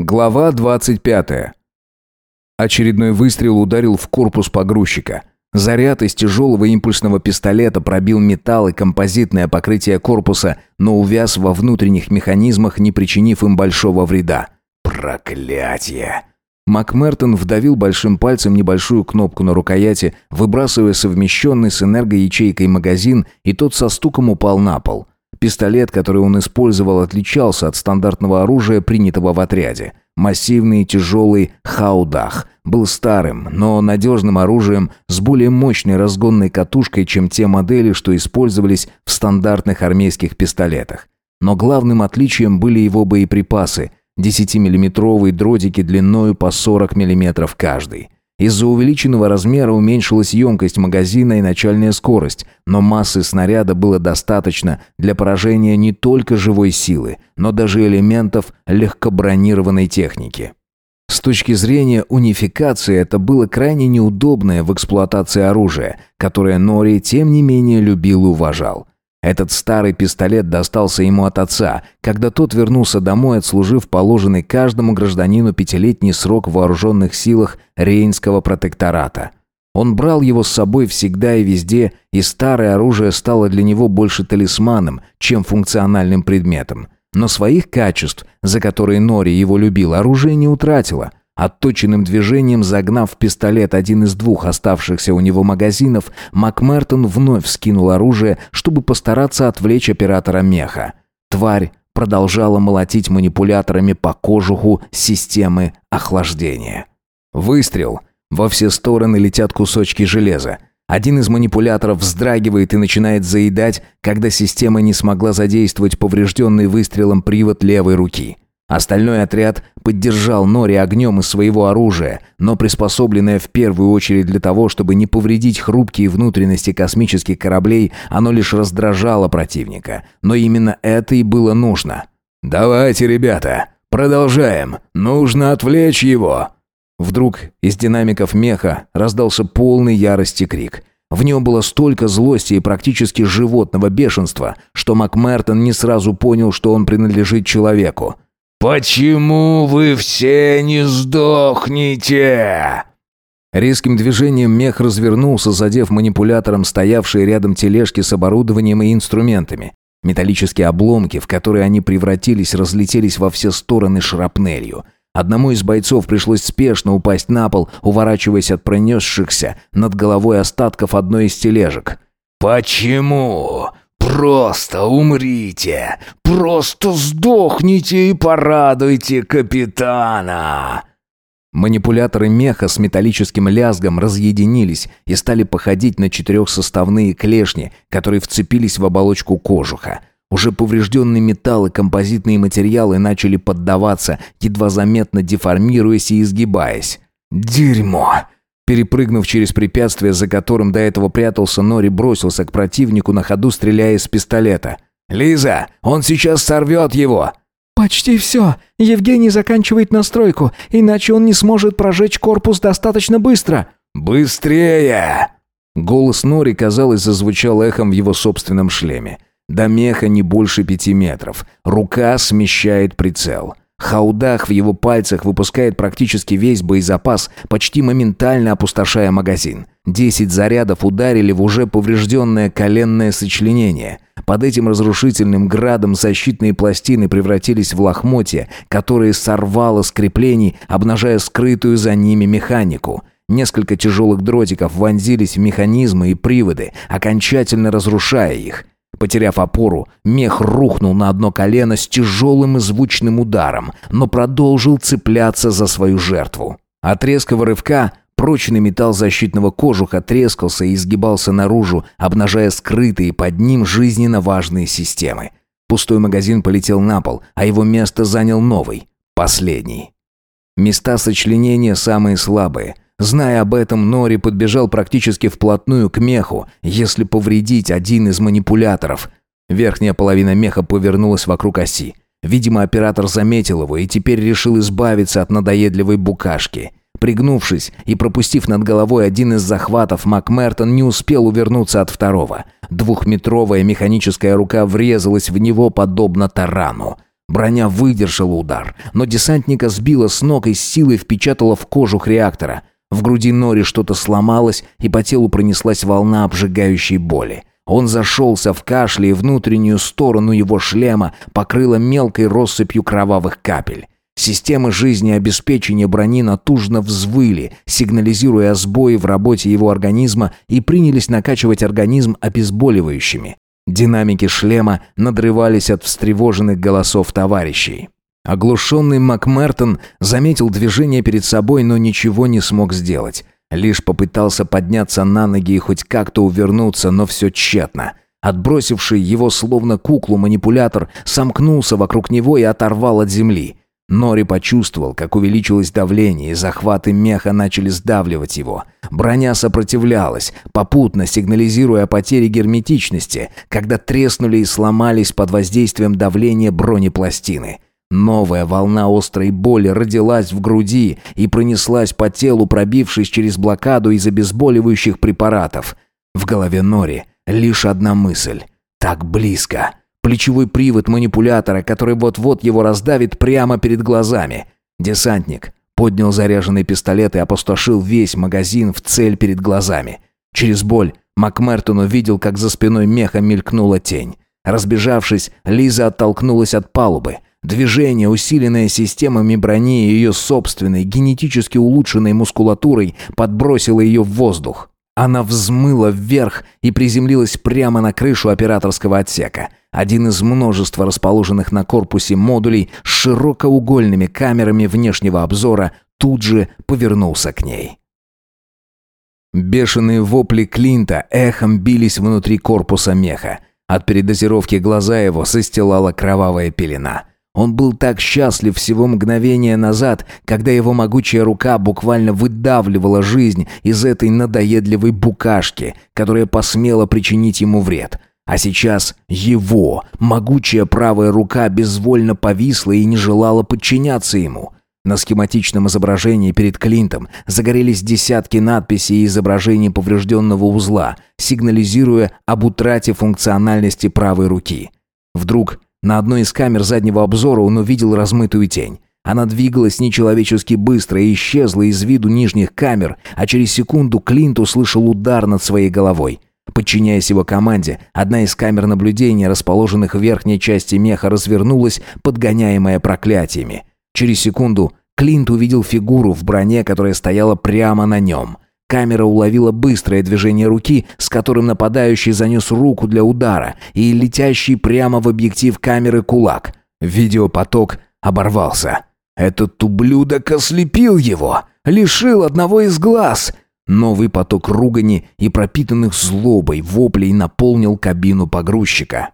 Глава 25. Очередной выстрел ударил в корпус погрузчика. Заряд из тяжелого импульсного пистолета пробил металл и композитное покрытие корпуса, но увяз во внутренних механизмах, не причинив им большого вреда. Проклятие! Макмертон вдавил большим пальцем небольшую кнопку на рукояти, выбрасывая совмещенный с энергоячейкой магазин, и тот со стуком упал на пол. Пистолет, который он использовал, отличался от стандартного оружия, принятого в отряде. Массивный и тяжелый хаудах был старым, но надежным оружием с более мощной разгонной катушкой, чем те модели, что использовались в стандартных армейских пистолетах. Но главным отличием были его боеприпасы – 10-миллиметровые дротики длиною по 40 мм каждый – из-за увеличенного размера уменьшилась емкость магазина и начальная скорость, но массы снаряда было достаточно для поражения не только живой силы, но даже элементов легкобронированной техники. С точки зрения унификации это было крайне неудобное в эксплуатации оружие, которое Нори тем не менее любил и уважал. Этот старый пистолет достался ему от отца, когда тот вернулся домой, отслужив положенный каждому гражданину пятилетний срок в вооруженных силах Рейнского протектората. Он брал его с собой всегда и везде, и старое оружие стало для него больше талисманом, чем функциональным предметом. Но своих качеств, за которые Нори его любил, оружие не утратило. Отточенным движением загнав в пистолет один из двух оставшихся у него магазинов, Макмертон вновь скинул оружие, чтобы постараться отвлечь оператора меха. Тварь продолжала молотить манипуляторами по кожуху системы охлаждения. Выстрел. Во все стороны летят кусочки железа. Один из манипуляторов вздрагивает и начинает заедать, когда система не смогла задействовать поврежденный выстрелом привод левой руки. Остальной отряд поддержал Нори огнем из своего оружия, но приспособленное в первую очередь для того, чтобы не повредить хрупкие внутренности космических кораблей, оно лишь раздражало противника. Но именно это и было нужно. «Давайте, ребята, продолжаем. Нужно отвлечь его!» Вдруг из динамиков меха раздался полный ярости крик. В нем было столько злости и практически животного бешенства, что Макмертон не сразу понял, что он принадлежит человеку. «Почему вы все не сдохнете?» Резким движением мех развернулся, задев манипулятором стоявшие рядом тележки с оборудованием и инструментами. Металлические обломки, в которые они превратились, разлетелись во все стороны шрапнелью. Одному из бойцов пришлось спешно упасть на пол, уворачиваясь от пронесшихся над головой остатков одной из тележек. «Почему? Просто умрите! Просто сдохните и порадуйте капитана!» Манипуляторы меха с металлическим лязгом разъединились и стали походить на четырехсоставные клешни, которые вцепились в оболочку кожуха. Уже поврежденный металл и композитные материалы начали поддаваться, едва заметно деформируясь и изгибаясь. «Дерьмо!» Перепрыгнув через препятствие, за которым до этого прятался, Нори бросился к противнику на ходу, стреляя из пистолета. «Лиза, он сейчас сорвет его!» «Почти все. Евгений заканчивает настройку, иначе он не сможет прожечь корпус достаточно быстро». «Быстрее!» Голос Нори, казалось, зазвучал эхом в его собственном шлеме. До меха не больше пяти метров. Рука смещает прицел. Хаудах в его пальцах выпускает практически весь боезапас, почти моментально опустошая магазин. Десять зарядов ударили в уже поврежденное коленное сочленение. Под этим разрушительным градом защитные пластины превратились в лохмотья, которые сорвало с креплений, обнажая скрытую за ними механику. Несколько тяжелых дротиков вонзились в механизмы и приводы, окончательно разрушая их. Потеряв опору, мех рухнул на одно колено с тяжелым и звучным ударом, но продолжил цепляться за свою жертву. От резкого рывка прочный металл защитного кожуха трескался и изгибался наружу, обнажая скрытые под ним жизненно важные системы. Пустой магазин полетел на пол, а его место занял новый, последний. Места сочленения самые слабые – Зная об этом, Нори подбежал практически вплотную к меху, если повредить один из манипуляторов. Верхняя половина меха повернулась вокруг оси. Видимо, оператор заметил его и теперь решил избавиться от надоедливой букашки. Пригнувшись и пропустив над головой один из захватов, Макмертон не успел увернуться от второго. Двухметровая механическая рука врезалась в него подобно тарану. Броня выдержала удар, но десантника сбила с ног и силой впечатала в кожух реактора. В груди Нори что-то сломалось, и по телу пронеслась волна обжигающей боли. Он зашелся в кашле, и внутреннюю сторону его шлема покрыло мелкой россыпью кровавых капель. Системы жизнеобеспечения брони натужно взвыли, сигнализируя о сбое в работе его организма и принялись накачивать организм обезболивающими. Динамики шлема надрывались от встревоженных голосов товарищей. Оглушенный Макмертон заметил движение перед собой, но ничего не смог сделать. Лишь попытался подняться на ноги и хоть как-то увернуться, но все тщетно. Отбросивший его словно куклу манипулятор сомкнулся вокруг него и оторвал от земли. Нори почувствовал, как увеличилось давление, и захваты меха начали сдавливать его. Броня сопротивлялась, попутно сигнализируя о потере герметичности, когда треснули и сломались под воздействием давления бронепластины. Новая волна острой боли родилась в груди и пронеслась по телу, пробившись через блокаду из обезболивающих препаратов. В голове Нори лишь одна мысль. «Так близко!» Плечевой привод манипулятора, который вот-вот его раздавит прямо перед глазами. Десантник поднял заряженный пистолет и опустошил весь магазин в цель перед глазами. Через боль Макмертон увидел, как за спиной меха мелькнула тень. Разбежавшись, Лиза оттолкнулась от палубы. Движение, усиленное системами брони и ее собственной, генетически улучшенной мускулатурой, подбросило ее в воздух. Она взмыла вверх и приземлилась прямо на крышу операторского отсека. Один из множества расположенных на корпусе модулей с широкоугольными камерами внешнего обзора тут же повернулся к ней. Бешеные вопли Клинта эхом бились внутри корпуса меха. От передозировки глаза его застилала кровавая пелена. Он был так счастлив всего мгновения назад, когда его могучая рука буквально выдавливала жизнь из этой надоедливой букашки, которая посмела причинить ему вред. А сейчас его, могучая правая рука безвольно повисла и не желала подчиняться ему. На схематичном изображении перед Клинтом загорелись десятки надписей и изображений поврежденного узла, сигнализируя об утрате функциональности правой руки. Вдруг на одной из камер заднего обзора он увидел размытую тень. Она двигалась нечеловечески быстро и исчезла из виду нижних камер, а через секунду Клинт услышал удар над своей головой. Подчиняясь его команде, одна из камер наблюдения, расположенных в верхней части меха, развернулась, подгоняемая проклятиями. Через секунду Клинт увидел фигуру в броне, которая стояла прямо на нем. Камера уловила быстрое движение руки, с которым нападающий занес руку для удара, и летящий прямо в объектив камеры кулак. Видеопоток оборвался. Этот ублюдок ослепил его, лишил одного из глаз — Новый поток ругани и пропитанных злобой воплей наполнил кабину погрузчика.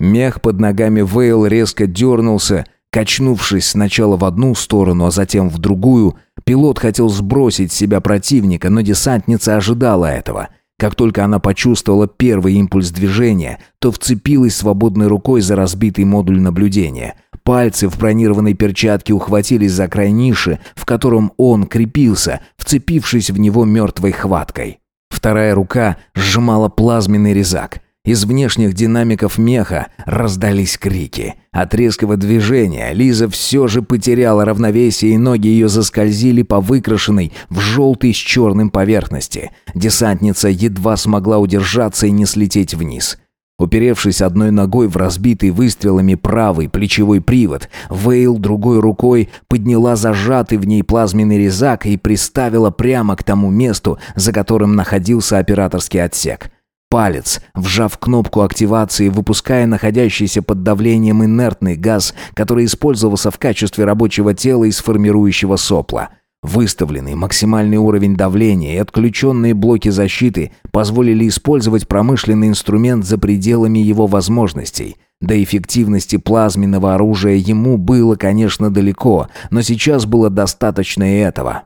Мех под ногами Вейл резко дернулся, качнувшись сначала в одну сторону, а затем в другую. Пилот хотел сбросить с себя противника, но десантница ожидала этого. Как только она почувствовала первый импульс движения, то вцепилась свободной рукой за разбитый модуль наблюдения. Пальцы в бронированной перчатке ухватились за край ниши, в котором он крепился, вцепившись в него мертвой хваткой. Вторая рука сжимала плазменный резак. Из внешних динамиков меха раздались крики. От резкого движения Лиза все же потеряла равновесие, и ноги ее заскользили по выкрашенной в желтый с черным поверхности. Десантница едва смогла удержаться и не слететь вниз. Уперевшись одной ногой в разбитый выстрелами правый плечевой привод, Вейл другой рукой подняла зажатый в ней плазменный резак и приставила прямо к тому месту, за которым находился операторский отсек. Палец, вжав кнопку активации, выпуская находящийся под давлением инертный газ, который использовался в качестве рабочего тела из формирующего сопла – Выставленный максимальный уровень давления и отключенные блоки защиты позволили использовать промышленный инструмент за пределами его возможностей. До эффективности плазменного оружия ему было, конечно, далеко, но сейчас было достаточно и этого.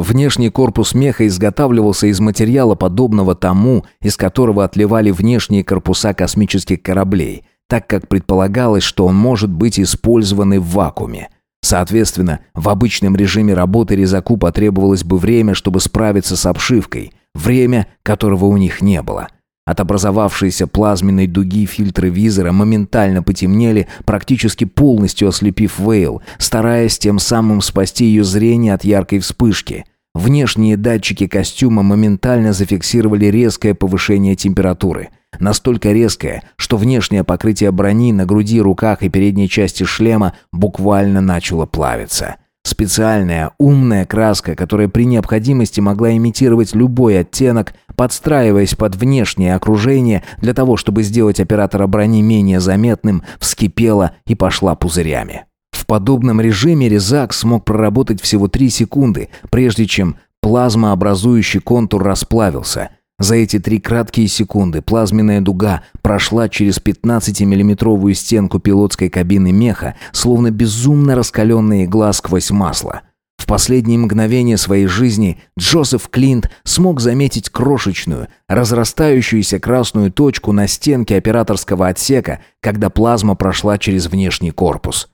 Внешний корпус меха изготавливался из материала, подобного тому, из которого отливали внешние корпуса космических кораблей, так как предполагалось, что он может быть использован и в вакууме. Соответственно, в обычном режиме работы резаку потребовалось бы время, чтобы справиться с обшивкой, время, которого у них не было. От образовавшейся плазменной дуги фильтры визора моментально потемнели, практически полностью ослепив Вейл, стараясь тем самым спасти ее зрение от яркой вспышки. Внешние датчики костюма моментально зафиксировали резкое повышение температуры. Настолько резкое, что внешнее покрытие брони на груди, руках и передней части шлема буквально начало плавиться. Специальная умная краска, которая при необходимости могла имитировать любой оттенок, подстраиваясь под внешнее окружение для того, чтобы сделать оператора брони менее заметным, вскипела и пошла пузырями. Подобном режиме резак смог проработать всего 3 секунды, прежде чем плазмообразующий контур расплавился – за эти три краткие секунды плазменная дуга прошла через 15-миллиметровую стенку пилотской кабины меха, словно безумно раскаленная игла сквозь масло. В последние мгновения своей жизни Джозеф Клинт смог заметить крошечную, разрастающуюся красную точку на стенке операторского отсека, когда плазма прошла через внешний корпус.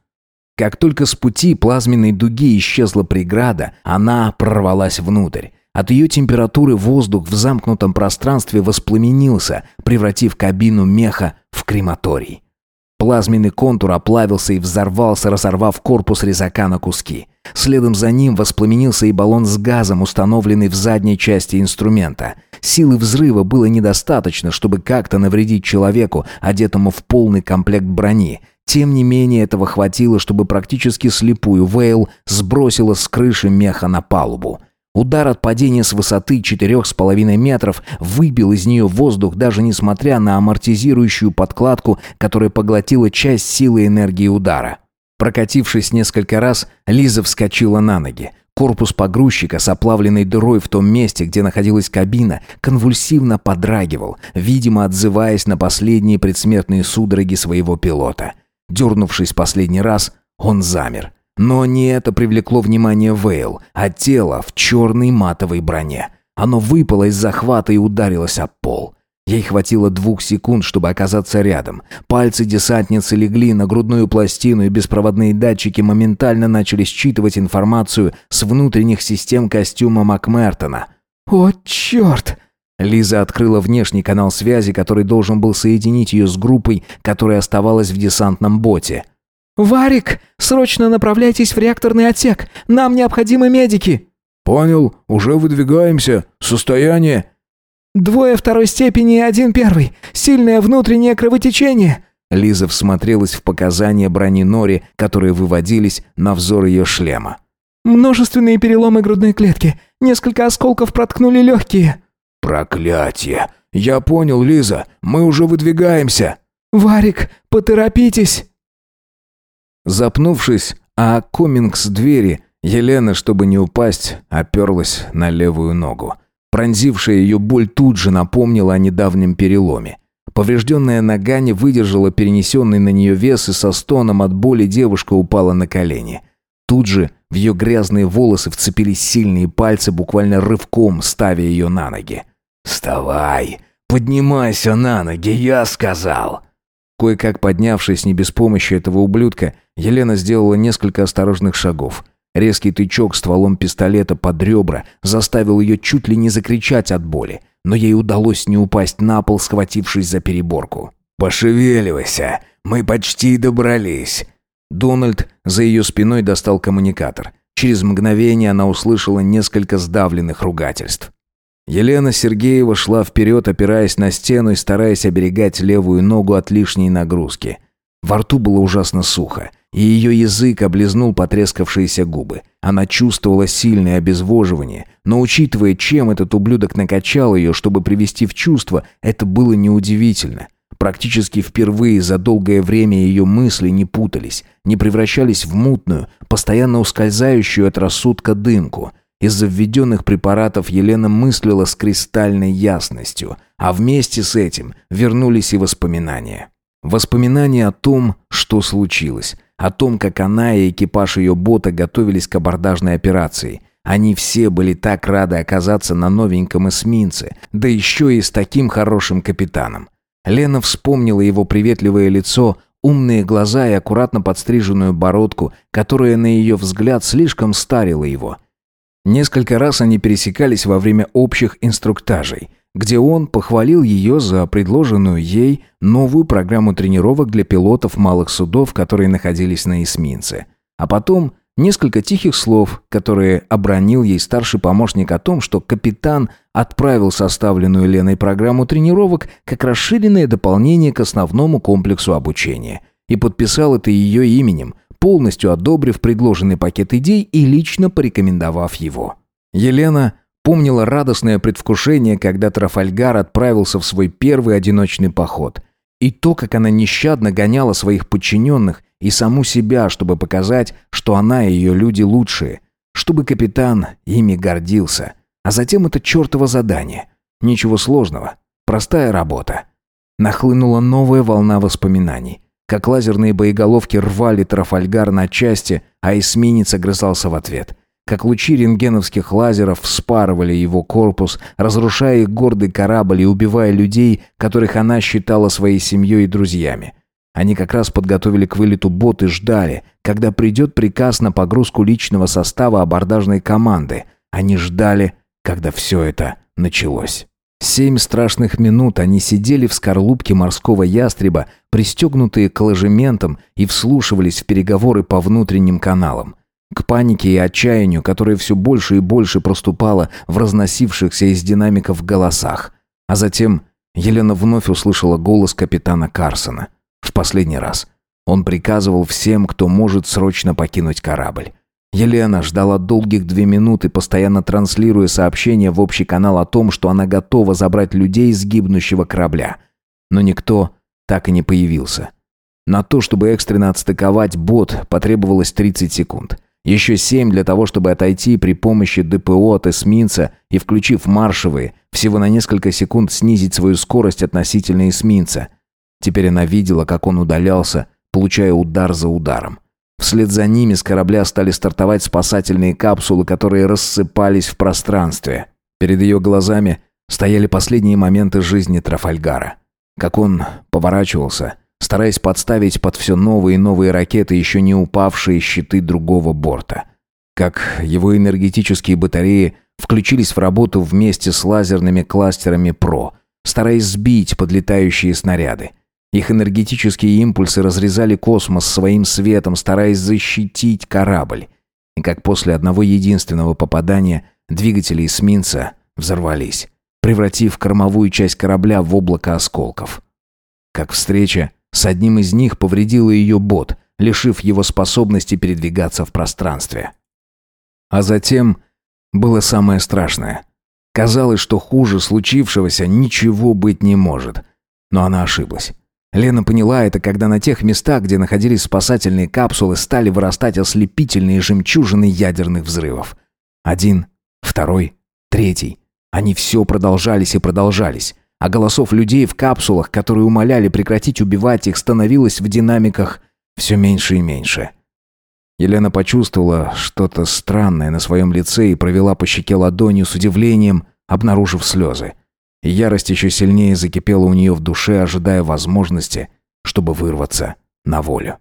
Как только с пути плазменной дуги исчезла преграда, она прорвалась внутрь. От ее температуры воздух в замкнутом пространстве воспламенился, превратив кабину меха в крематорий. Плазменный контур оплавился и взорвался, разорвав корпус резака на куски. Следом за ним воспламенился и баллон с газом, установленный в задней части инструмента. Силы взрыва было недостаточно, чтобы как-то навредить человеку, одетому в полный комплект брони. Тем не менее, этого хватило, чтобы практически слепую Вейл сбросила с крыши меха на палубу. Удар от падения с высоты четырех с половиной метров выбил из нее воздух, даже несмотря на амортизирующую подкладку, которая поглотила часть силы энергии удара. Прокатившись несколько раз, Лиза вскочила на ноги. Корпус погрузчика с оплавленной дырой в том месте, где находилась кабина, конвульсивно подрагивал, видимо, отзываясь на последние предсмертные судороги своего пилота. Дернувшись последний раз, он замер. Но не это привлекло внимание Вейл, а тело в черной матовой броне. Оно выпало из захвата и ударилось об пол. Ей хватило двух секунд, чтобы оказаться рядом. Пальцы десантницы легли на грудную пластину, и беспроводные датчики моментально начали считывать информацию с внутренних систем костюма Макмертона. «О, черт!» Лиза открыла внешний канал связи, который должен был соединить ее с группой, которая оставалась в десантном боте. «Варик, срочно направляйтесь в реакторный отсек. Нам необходимы медики». «Понял, уже выдвигаемся. Состояние...» «Двое второй степени и один первый. Сильное внутреннее кровотечение». Лиза всмотрелась в показания брони Нори, которые выводились на взор ее шлема. «Множественные переломы грудной клетки. Несколько осколков проткнули легкие». «Проклятие! Я понял, Лиза. Мы уже выдвигаемся». «Варик, поторопитесь». Запнувшись а комингс двери, Елена, чтобы не упасть, оперлась на левую ногу. Пронзившая ее боль тут же напомнила о недавнем переломе. Поврежденная нога не выдержала перенесенный на нее вес, и со стоном от боли девушка упала на колени. Тут же в ее грязные волосы вцепились сильные пальцы, буквально рывком ставя ее на ноги. «Вставай! Поднимайся на ноги, я сказал!» Кое-как поднявшись не без помощи этого ублюдка, Елена сделала несколько осторожных шагов. Резкий тычок стволом пистолета под ребра заставил ее чуть ли не закричать от боли, но ей удалось не упасть на пол, схватившись за переборку. «Пошевеливайся, мы почти добрались». Дональд за ее спиной достал коммуникатор. Через мгновение она услышала несколько сдавленных ругательств. Елена Сергеева шла вперед, опираясь на стену и стараясь оберегать левую ногу от лишней нагрузки. Во рту было ужасно сухо, и ее язык облизнул потрескавшиеся губы. Она чувствовала сильное обезвоживание, но учитывая, чем этот ублюдок накачал ее, чтобы привести в чувство, это было неудивительно. Практически впервые за долгое время ее мысли не путались, не превращались в мутную, постоянно ускользающую от рассудка дымку – из-за введенных препаратов Елена мыслила с кристальной ясностью, а вместе с этим вернулись и воспоминания. Воспоминания о том, что случилось, о том, как она и экипаж ее бота готовились к абордажной операции. Они все были так рады оказаться на новеньком эсминце, да еще и с таким хорошим капитаном. Лена вспомнила его приветливое лицо, умные глаза и аккуратно подстриженную бородку, которая, на ее взгляд, слишком старила его – Несколько раз они пересекались во время общих инструктажей. Где он похвалил ее за предложенную ей новую программу тренировок для пилотов малых судов, которые находились на эсминце. А потом несколько тихих слов, которые обронил ей старший помощник о том, что капитан отправил составленную Леной программу тренировок как расширенное дополнение к основному комплексу обучения. И подписал это ее именем, полностью одобрив предложенный пакет идей и лично порекомендовав его. Елена помнила радостное предвкушение, когда Трафальгар отправился в свой первый одиночный поход. И то, как она нещадно гоняла своих подчиненных и саму себя, чтобы показать, что она и ее люди лучшие, чтобы капитан ими гордился. А затем это чертово задание. Ничего сложного. Простая работа. Нахлынула новая волна воспоминаний. Как лазерные боеголовки рвали Трафальгар на части, а эсминец огрызался в ответ. Как лучи рентгеновских лазеров вспарывали его корпус, разрушая их гордый корабль и убивая людей, которых она считала своей семьей и друзьями. Они как раз подготовили к вылету бот и ждали, когда придет приказ на погрузку личного состава абордажной команды. Они ждали, когда все это началось. Семь страшных минут они сидели в скорлупке морского ястреба, пристегнутые к ложементам, и вслушивались в переговоры по внутренним каналам. К панике и отчаянию, которое все больше и больше проступало в разносившихся из динамиков голосах. А затем Елена вновь услышала голос капитана Карсона. В последний раз. Он приказывал всем, кто может срочно покинуть корабль. Елена ждала долгих две минуты, постоянно транслируя сообщение в общий канал о том, что она готова забрать людей с гибнущего корабля. Но никто так и не появился. На то, чтобы экстренно отстыковать бот, потребовалось 30 секунд. Еще 7 для того, чтобы отойти при помощи ДПО от эсминца и, включив маршевые, всего на несколько секунд снизить свою скорость относительно эсминца. Теперь она видела, как он удалялся, получая удар за ударом. Вслед за ними с корабля стали стартовать спасательные капсулы, которые рассыпались в пространстве. Перед ее глазами стояли последние моменты жизни Трафальгара. Как он поворачивался, стараясь подставить под все новые и новые ракеты еще не упавшие щиты другого борта. Как его энергетические батареи включились в работу вместе с лазерными кластерами ПРО, стараясь сбить подлетающие снаряды. Их энергетические импульсы разрезали космос своим светом, стараясь защитить корабль. И как после одного единственного попадания двигатели эсминца взорвались, превратив кормовую часть корабля в облако осколков. Как встреча с одним из них повредила ее бот, лишив его способности передвигаться в пространстве. А затем было самое страшное. Казалось, что хуже случившегося ничего быть не может. Но она ошиблась. Лена поняла это, когда на тех местах, где находились спасательные капсулы, стали вырастать ослепительные жемчужины ядерных взрывов. Один, второй, третий. Они все продолжались и продолжались. А голосов людей в капсулах, которые умоляли прекратить убивать их, становилось в динамиках все меньше и меньше. Елена почувствовала что-то странное на своем лице и провела по щеке ладонью с удивлением, обнаружив слезы ярость еще сильнее закипела у нее в душе, ожидая возможности, чтобы вырваться на волю.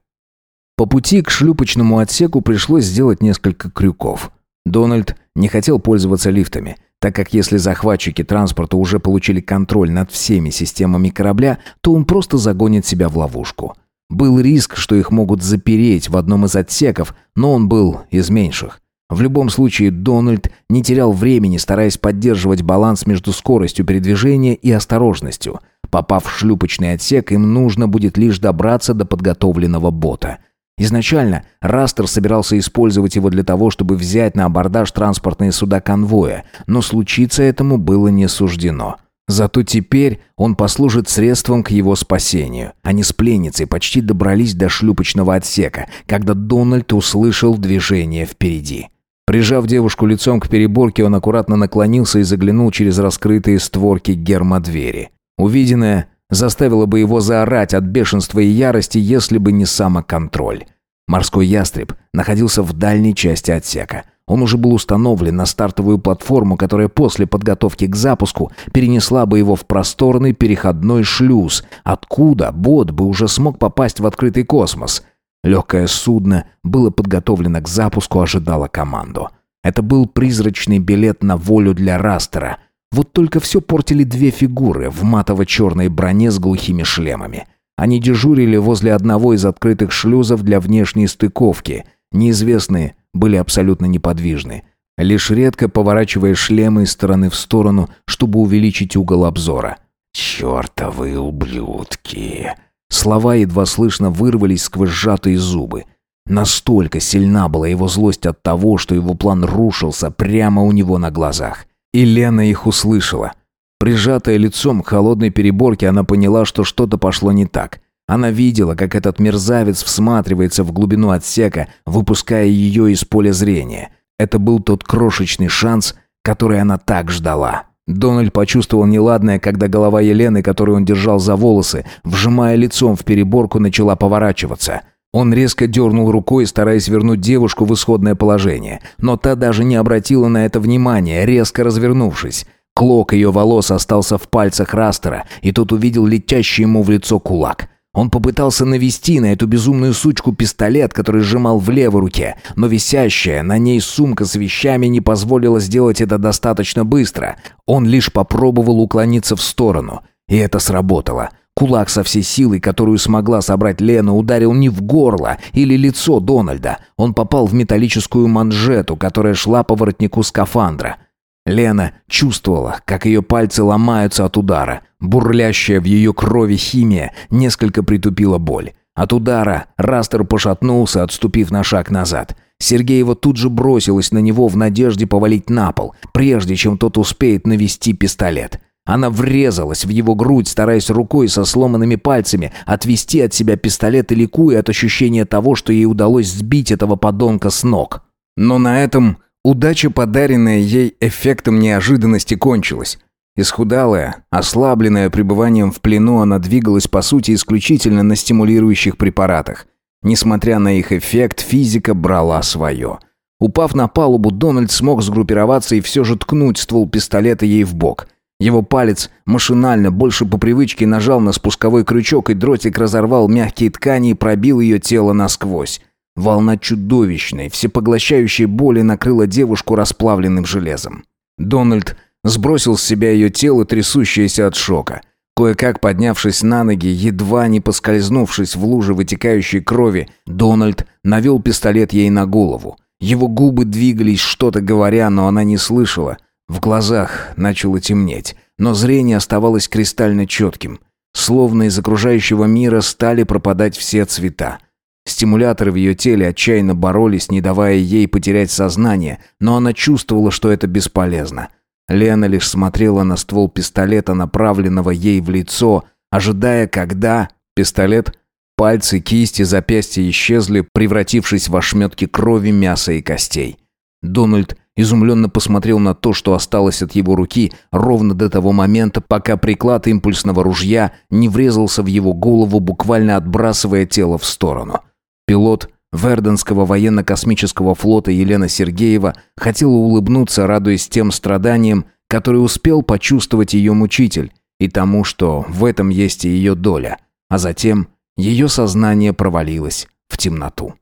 По пути к шлюпочному отсеку пришлось сделать несколько крюков. Дональд не хотел пользоваться лифтами, так как если захватчики транспорта уже получили контроль над всеми системами корабля, то он просто загонит себя в ловушку. Был риск, что их могут запереть в одном из отсеков, но он был из меньших. В любом случае, Дональд не терял времени, стараясь поддерживать баланс между скоростью передвижения и осторожностью. Попав в шлюпочный отсек, им нужно будет лишь добраться до подготовленного бота. Изначально Растер собирался использовать его для того, чтобы взять на абордаж транспортные суда конвоя, но случиться этому было не суждено. Зато теперь он послужит средством к его спасению. Они с пленницей почти добрались до шлюпочного отсека, когда Дональд услышал движение впереди. Прижав девушку лицом к переборке, он аккуратно наклонился и заглянул через раскрытые створки гермодвери. Увиденное заставило бы его заорать от бешенства и ярости, если бы не самоконтроль. Морской ястреб находился в дальней части отсека. Он уже был установлен на стартовую платформу, которая после подготовки к запуску перенесла бы его в просторный переходной шлюз, откуда бот бы уже смог попасть в открытый космос – Легкое судно было подготовлено к запуску, ожидало команду. Это был призрачный билет на волю для Растера. Вот только все портили две фигуры в матово-черной броне с глухими шлемами. Они дежурили возле одного из открытых шлюзов для внешней стыковки. Неизвестные были абсолютно неподвижны, лишь редко поворачивая шлемы из стороны в сторону, чтобы увеличить угол обзора. «Чертовы ублюдки!» Слова едва слышно вырвались сквозь сжатые зубы. Настолько сильна была его злость от того, что его план рушился прямо у него на глазах. И Лена их услышала. Прижатая лицом к холодной переборке, она поняла, что что-то пошло не так. Она видела, как этот мерзавец всматривается в глубину отсека, выпуская ее из поля зрения. Это был тот крошечный шанс, который она так ждала. Дональд почувствовал неладное, когда голова Елены, которую он держал за волосы, вжимая лицом в переборку, начала поворачиваться. Он резко дернул рукой, стараясь вернуть девушку в исходное положение. Но та даже не обратила на это внимания, резко развернувшись. Клок ее волос остался в пальцах Растера, и тот увидел летящий ему в лицо кулак. Он попытался навести на эту безумную сучку пистолет, который сжимал в левой руке, но висящая на ней сумка с вещами не позволила сделать это достаточно быстро. Он лишь попробовал уклониться в сторону, и это сработало. Кулак со всей силой, которую смогла собрать Лена, ударил не в горло или лицо Дональда. Он попал в металлическую манжету, которая шла по воротнику скафандра. Лена чувствовала, как ее пальцы ломаются от удара. Бурлящая в ее крови химия несколько притупила боль. От удара Растер пошатнулся, отступив на шаг назад. Сергеева тут же бросилась на него в надежде повалить на пол, прежде чем тот успеет навести пистолет. Она врезалась в его грудь, стараясь рукой со сломанными пальцами отвести от себя пистолет и ликуя от ощущения того, что ей удалось сбить этого подонка с ног. Но на этом удача, подаренная ей эффектом неожиданности, кончилась. Исхудалая, ослабленная пребыванием в плену, она двигалась по сути исключительно на стимулирующих препаратах. Несмотря на их эффект, физика брала свое. Упав на палубу, Дональд смог сгруппироваться и все же ткнуть ствол пистолета ей в бок. Его палец машинально, больше по привычке, нажал на спусковой крючок, и дротик разорвал мягкие ткани и пробил ее тело насквозь. Волна чудовищной, всепоглощающей боли накрыла девушку расплавленным железом. Дональд Сбросил с себя ее тело, трясущееся от шока. Кое-как поднявшись на ноги, едва не поскользнувшись в луже вытекающей крови, Дональд навел пистолет ей на голову. Его губы двигались, что-то говоря, но она не слышала. В глазах начало темнеть, но зрение оставалось кристально четким. Словно из окружающего мира стали пропадать все цвета. Стимуляторы в ее теле отчаянно боролись, не давая ей потерять сознание, но она чувствовала, что это бесполезно. Лена лишь смотрела на ствол пистолета, направленного ей в лицо, ожидая, когда... Пистолет, пальцы, кисти, запястья исчезли, превратившись в ошметки крови, мяса и костей. Дональд изумленно посмотрел на то, что осталось от его руки, ровно до того момента, пока приклад импульсного ружья не врезался в его голову, буквально отбрасывая тело в сторону. Пилот Верденского военно-космического флота Елена Сергеева хотела улыбнуться, радуясь тем страданиям, которые успел почувствовать ее мучитель, и тому, что в этом есть и ее доля. А затем ее сознание провалилось в темноту.